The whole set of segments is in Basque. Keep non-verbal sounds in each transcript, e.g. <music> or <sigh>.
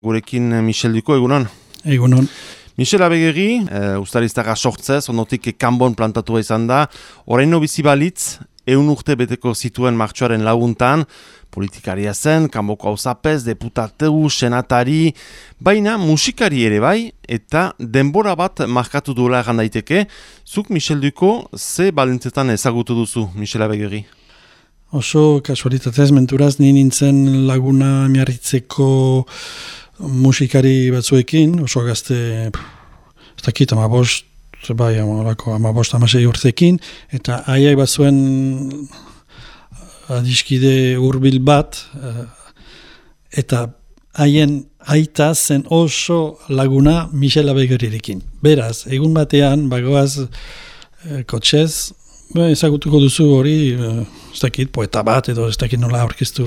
Gurekin eh, Michel Duko, egunon? Egunon. Michel Abegeri, e, ustariztara sortzez, onotik kanbon plantatua izan da, oraino bizi balitz, eun urte beteko zituen martxoaren laguntan, politikaria zen, kanboko hau zapez, deputateu, senatari, baina musikari ere bai, eta denbora bat markatu duela egan daiteke, zuk Michel Duko, ze balintzetan ezagutu duzu, Michel Abegeri? Oso kasualitatez menturaz, ni nintzen laguna miarritzeko musikari batzuekin, oso gazte, ez dakit, ama bost, bai, ama bost amasei urtekin, eta aiai batzuen adiskide hurbil bat, eh, eta haien aita zen oso laguna Michel Abegerirekin. Beraz, egun batean, bagoaz e, kotxez, Ba, ezagutuko duzu hori, ez dakit, poeta bat edo ez dakit nola aurkeztu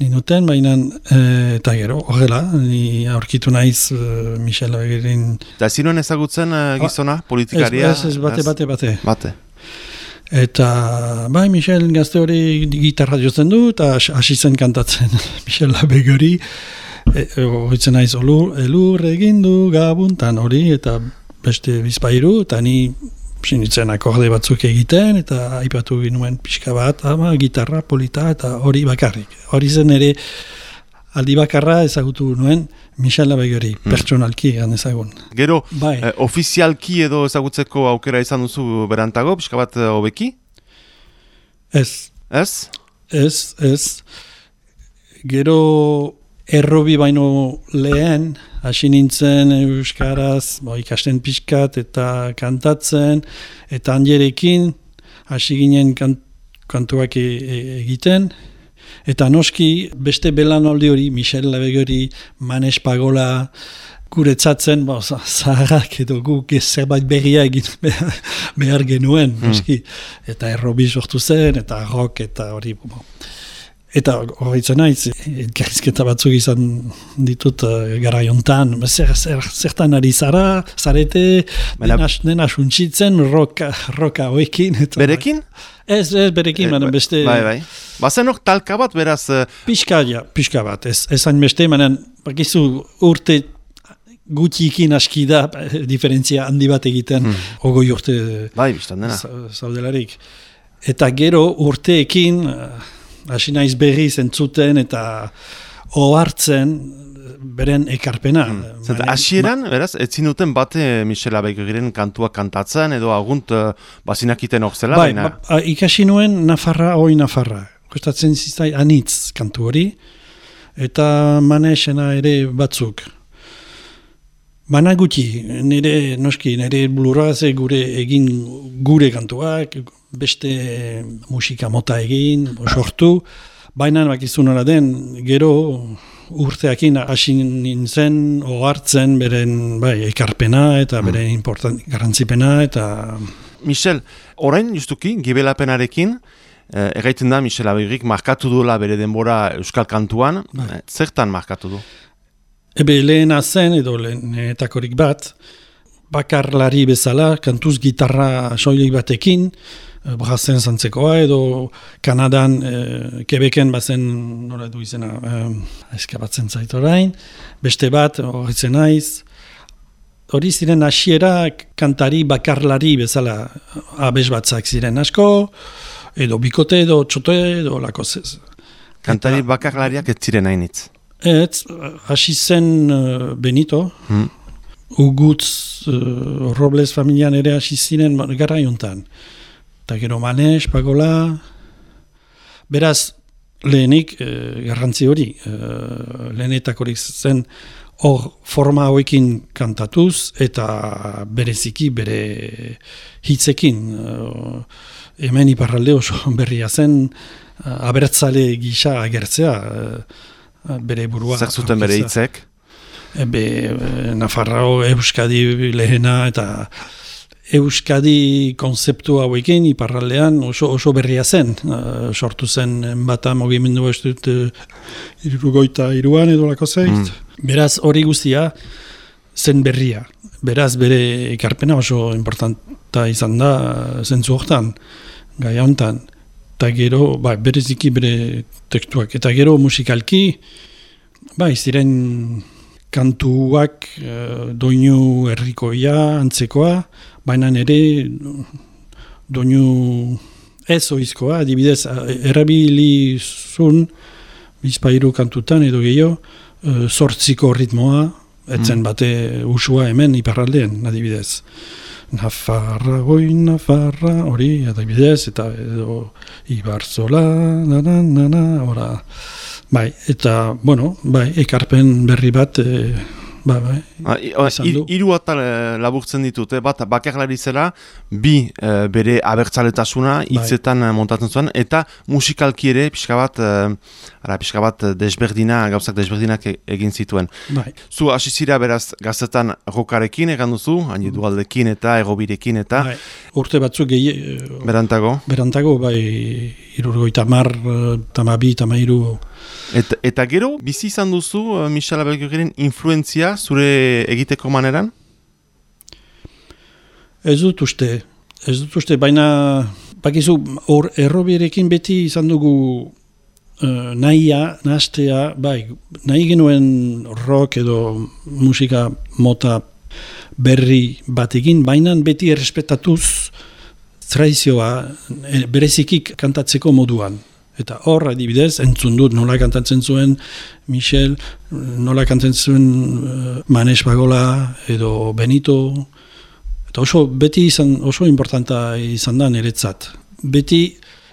ninuten, baina uh, eta gero, horrela, ni aurkitu naiz uh, Michel Abegerin... Eta zinuen ezagutzen uh, gizona, politikaria? Ez, ez, bate, bate, bate. Bate. Eta, bai, Michel gazte hori gitarra jotzen du, eta hasi zen kantatzen <laughs> Michel horitzen e, naiz olur, elur egin du gabuntan hori, eta beste bizpairu, eta ni sinitzen akorde batzuk egiten, eta aipatu ginuen pixka bat, ama gitarra, polita, eta hori bakarrik. Hori zen ere, aldi bakarra ezagutu nuen, Michel Labegeri, hmm. pertsonalki ezagun. Gero, bai. eh, ofizialki edo ezagutzeko aukera izan duzu berantago, pixka bat eh, hobeki? Ez. Ez? Ez, ez. Gero, errobi baino lehen, hasi nintzen euskaraz, bo, ikasten pixkat eta kantatzen, eta handierekin hasi ginen kantuak e, e, egiten, eta noski beste belanoldi hori, Michel Labegori, Manes Pagola, guretzatzen, bo, zaharrak edo guk zerbait berria egin <laughs> behar genuen, hmm. noski. Eta errobi sortu zen, eta rock, eta hori, bo. Eta horretzen naiz, elkarrizketa batzuk izan ditut uh, gara jontan, zer, zer, zertan ari zara, zarete, dena, dena suntxitzen, roka, roka hoekin. Eta, berekin? Ez, ez, berekin, e, beste... Bai, bai. Bazen hor talka bat, beraz... Uh... Pixka, ja, pixka bat, ez, ez hain beste, manen, bakizu urte gutiikin aski da, <laughs> diferentzia handi bat egiten, hmm. ogoi urte... Bai, biztan dena. Zaudelarik. Eta gero urteekin hasi naiz berri zentzuten eta ohartzen beren ekarpena. Hmm. Zenta, asieran, beraz, ez zinuten bate Michela Begiren kantua kantatzen edo agunt uh, bazinakiten hor zela? Bai, ba, ikasi nuen Nafarra, oi Nafarra. Kostatzen ziztai anitz kantu hori eta manesena ere batzuk. Mana guti, nire, noski, nire blurraze gure egin gure kantuak, beste musika mota egin, sortu, baina bakizun den, gero urteakin hasi nintzen, ohartzen beren bai, ekarpena eta hmm. beren important, garantzipena eta... Michel, orain justuki, gibelapenarekin, eh, erraiten da Michel Abirrik markatu duela bere denbora Euskal Kantuan, bai. eh, zertan markatu du? Ebe lehena zen edo lehenetakorik bat, bakarlari bezala, kantuz gitarra soilik batekin, brazen zantzekoa edo Kanadan, e, Quebecen bazen, nora du izena, e, eskabatzen zait orain, beste bat, horretzen naiz, hori ziren hasiera kantari bakarlari bezala abes batzak ziren asko, edo bikote edo txote edo lako zez. Kantari bakarlariak ez ziren hainitz. Ez, hasi zen uh, Benito, hmm. ugutz uh, Robles familian ere hasi zinen gara jontan. Eta gero Manes, Pagola, beraz, lehenik, uh, garrantzi hori, uh, lehenetakorik zen, hor forma hauekin kantatuz, eta bereziki bere hitzekin. Uh, hemen iparralde oso <laughs> berria zen, abertzale gisa agertzea, bere burua. Zer zuten bere hitzek? Ebe, Nafarrao, Euskadi lehena eta Euskadi konzeptu hauekin iparraldean oso, oso berria zen. Uh, sortu zen bata mogimendu ez dut uh, irugoita iruan edo lako zeiz. Mm. Beraz hori guztia zen berria. Beraz bere ekarpena oso importanta izan da zentzu hortan, gai hontan eta gero, ba, bereziki bere tekstuak, eta gero musikalki, ba, ziren kantuak uh, doinu herrikoia, antzekoa, baina ere doinu ez oizkoa, adibidez, erabili zun, bizpairu kantutan edo gehiago, uh, sortziko ritmoa, etzen mm. bate usua hemen iparraldean, adibidez. Nafarra, goi, Nafarra, hori, adibidez, eta edo Ibarzola, na, na, na, na, ora. Bai, eta, bueno, bai, ekarpen berri bat, e, Ba. Ah, hiru atal eh, laburtzen ditut, eh? bat bakarlari zela, bi eh, bere abertzaletasuna bai. hitzetan bai. montatzen zuen, eta musikalki ere pixka bat, ara, pixka bat desberdina, gauzak desberdinak e-, egin zituen. Bai. Zu hasi zira beraz gaztetan rokarekin egan duzu, hain dualdekin eta egobirekin eta... Bai. Urte batzuk gehi... Berantago? Berantago, bai, irurgoi tamar, tamabi, tamairu... Eta, eta gero, bizi izan duzu, uh, Michel Abelgeren influenzia zure egiteko maneran? Ez dut uste, ez dut uste, baina bakizu, hor errobierekin beti izan dugu uh, nahia, nahastea, bai, nahi genuen rock edo musika mota berri batekin, baina beti errespetatuz traizioa e, berezikik kantatzeko moduan. Eta hor, adibidez, entzun dut nola kantatzen zuen Michel, nola kantatzen zuen uh, Manes Bagola edo Benito. Eta oso, beti izan, oso importanta izan da niretzat. Beti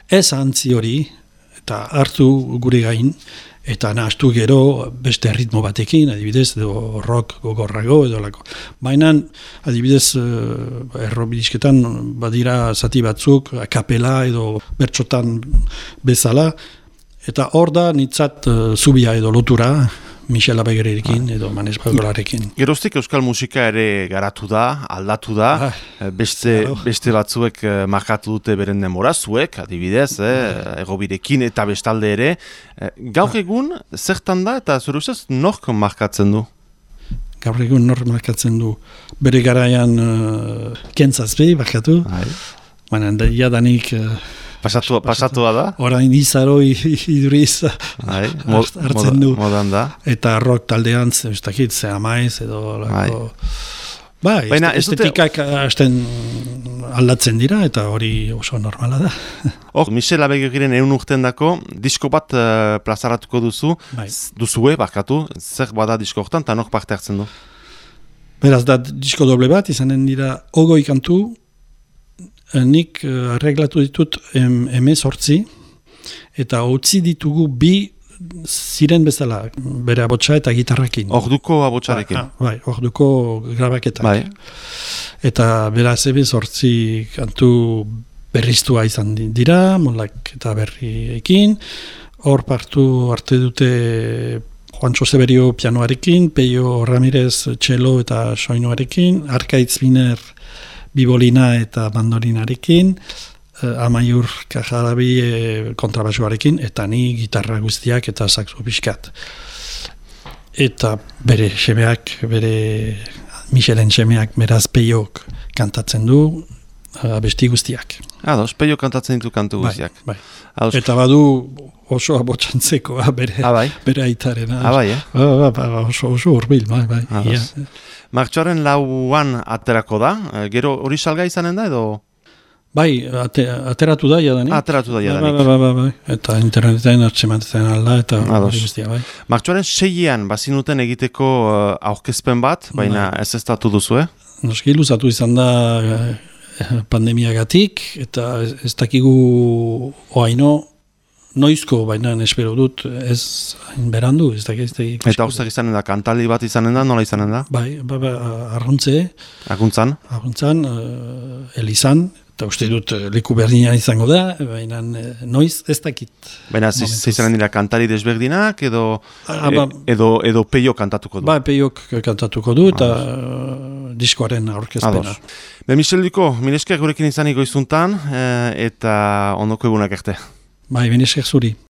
ez antzi hori, eta hartu gure gain, eta nahastu gero beste ritmo batekin, adibidez, edo rock gogorrago, edo lako. Baina, adibidez, uh, errobidizketan badira zati batzuk, kapela edo bertxotan bezala, eta hor da nitzat uh, zubia edo lotura, Michel Abegerekin edo Manes Bagolarekin. Geroztik euskal musika ere garatu da, aldatu da, ah, eh, beste, beste batzuek uh, markatu dute beren demora, zuek, adibidez, eh, egobirekin eta bestalde ere. Uh, gaur egun, zertan da eta zure ustez, nork markatzen du? Gaur egun nork markatzen du. Bere garaian uh, kentzazpi, bakatu. Baina, ja danik... Pasatu, pasatua da? Orain izaro iduriz bai, <laughs> hartzen du. Modan da. Eta rock taldean, ez dakit, ze amaiz edo... Lako, bai, Baina, estetikak dute... aldatzen dira eta hori oso normala da. <laughs> Hor, Michel Abegegiren egun urten dako, disko bat uh, plazaratuko duzu, bai. duzue, bakatu, zer bada disko hortan, eta nok parte hartzen du? Beraz, da disko doble bat, izanen dira, ogoi kantu, Eh, nik uh, arreglatu ditut em, emez hortzi, eta utzi ditugu bi ziren bezala, bere abotsa eta gitarrakin. Orduko abotsarekin. Bai, bai, orduko grabaketak. Bai. Eta bera zebe sortzi kantu berriztua izan dira, molak eta berriekin, hor partu arte dute Juancho Severio pianoarekin, Peio Ramirez txelo eta soinuarekin, Arkaitz Biner bibolina eta bandolinarekin, eh, amaiur kajarabi eh, kontrabasuarekin, eta ni gitarra guztiak eta saxo pixkat. Eta bere semeak, bere Michelen semeak, beraz peiok kantatzen du, abesti guztiak. Ados, peio kantatzen ditu kantu bai, guztiak. Bai, Eta badu oso abotxantzeko, bere, ah, bai. bere aitarena. Ah, bai, eh? Ba, ba, oso, oso urbil, bai, bai. Martxoaren lauan aterako da, eh, gero hori salga izanen da edo? Bai, ate, ateratu da jadanik. Ateratu da jadanik. Ba, ba, ba, ba, Eta internetetan atxematetan alda eta guztia, bai. Martxoaren seian bazinuten egiteko uh, aurkezpen bat, baina bai. ez ez duzu, eh? Noski luzatu izan da uh, pandemiagatik, eta ez dakigu oaino noizko, baina espero dut ez berandu, ez da gizte. Eta hau izanen da, kantali bat izanen da, nola izanen da? Bai, ba, ba, arruntze. Aguntzan? Aguntzan, uh, elizan, eta uste dut uh, leku berdinean izango da, baina uh, noiz ez dakit. Baina izanen dira kantali desberdinak, edo, ah, ba, edo, edo peio kantatuko du? Ba, peio kantatuko du, eta uh, diskoaren aurkezpena. Be, Michel Duko, minesker gurekin izan igoizuntan, eta ondoko egunak erte. Bai, benesker zuri.